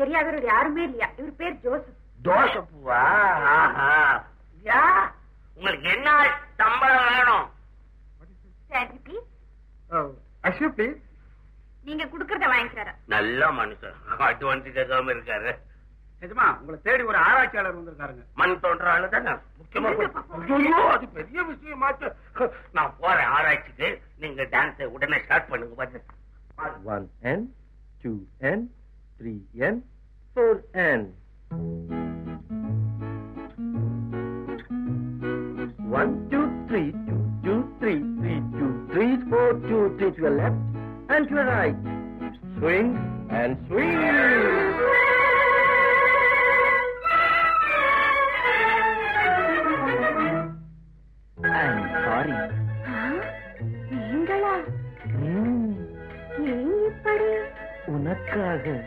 தெரியாதவர் யாருமே இல்லையா? இவர் பேர் ஜோசப். ஜோசப்புவா? உங்களுக்கு என்ன சம்பளம் வேணும்? அசூபி நீங்க குடுக்கறத வாங்கிக்கிறாரா? நல்ல மனுஷன். அட்வான்ஸ் கேட்காம இருக்காரு. நிஜமா உங்களை தேடி ஒரு ஆராய்ச்சியாளர் வந்திருக்காருங்க. மண் தோன்ற ஆளு தானே? முக்கியமா அது பெரிய விஷயமாச்சு. நான் போறேன் ஆராய்ச்சிக்கு. நீங்க டான்ஸ் உடனே ஸ்டார்ட் பண்ணுங்க பாத்து. One and two and 3n four N. 1, 2, 3, 2, 2, 3, 3, 2, 3, 4, 2, 3 to your left and to your right. Swing and swing. I'm sorry. உனக்காக.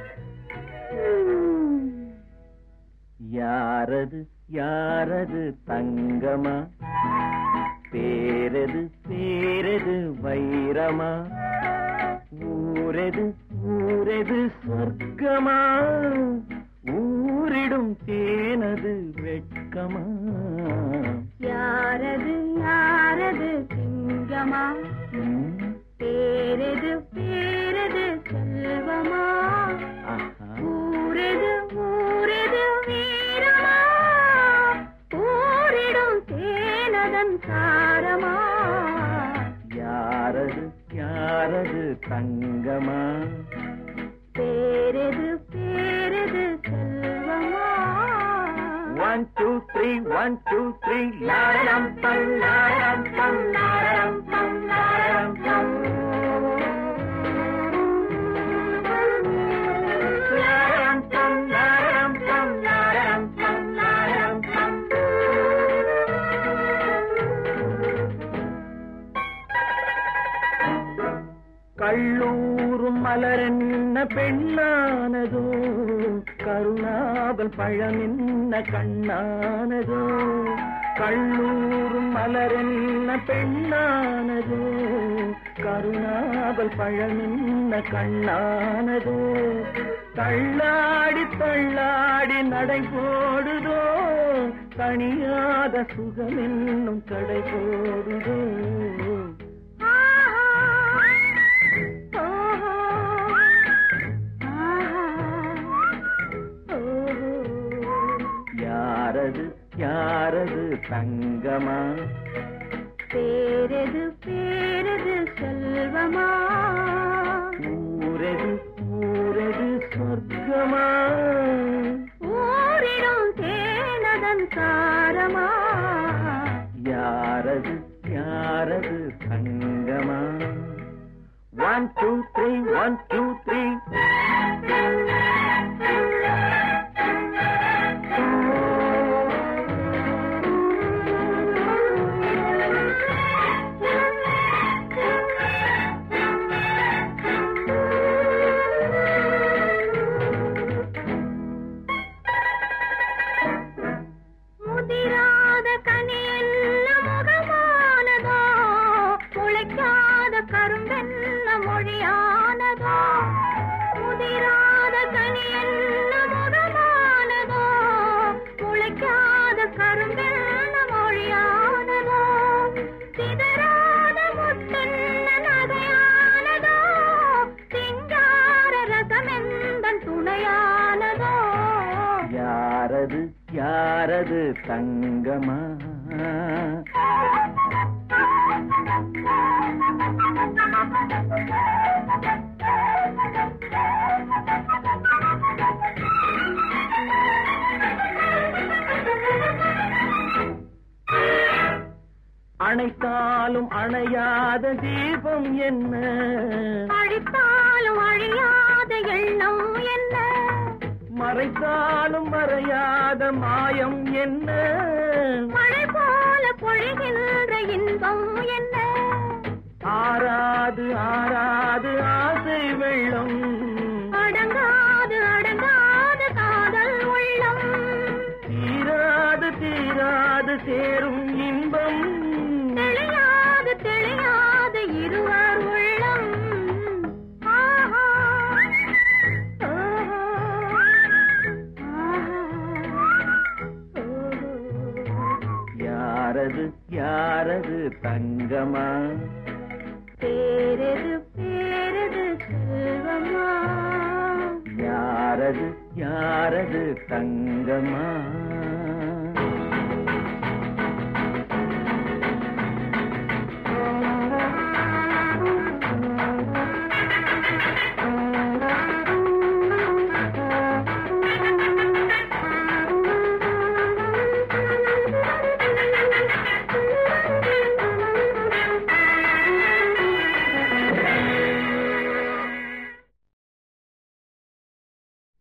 யாரது யாரது தங்கமா? பேரது பேரது வைரமா? ஊரது ஊரது சொர்க்கமா? ஊரிடும் தேனது வெட்கமா? யாரது சாரமா யாரது யாரது தங்கமா பேரது பேரது செல்வமா one two three one two three லாரம் பம் லாரம் பம் லாரம் கள்ளூரும் மலரென்ன பெண்ணானதோ கருணாவல் பழமென்ன கண்ணானதோ கள்ளூரும் மலரென்ன பெண்ணானதோ கருணாவல் பழமென்ன கண்ணானதோ தள்ளாடி தள்ளாடி நடை போடுதோ தனியாத சுகமென்னும் கடை போடுதோ. யாரது யாரது தங்கமா? பேரது பேரது செல்வமா? ஊரது ஊரது சொர்க்கமா? ஊரிடும் தேனதன் சாரமா? யாரது யாரது தங்கமா? One two three one two three யாரது யாரது தங்கமா? அணைத்தாலும் அணையாத தீபம் என்ன? அழித்தாலும் அழியாத எண்ணம் என்ன? மறைத்தாலும் மறையாத மாயம் என்ன? மழை போல பொழிகின்ற இன்பம் என்ன? ஆறாது ஆறாது ஆசை வெள்ளம். அடங்காது அடங்காது காதல் உள்ளம். தீராது தீராது சேரும் யாரது யாரது தங்கமா? பேரது பேரது செல்வமா? யாரது யாரது தங்கமா?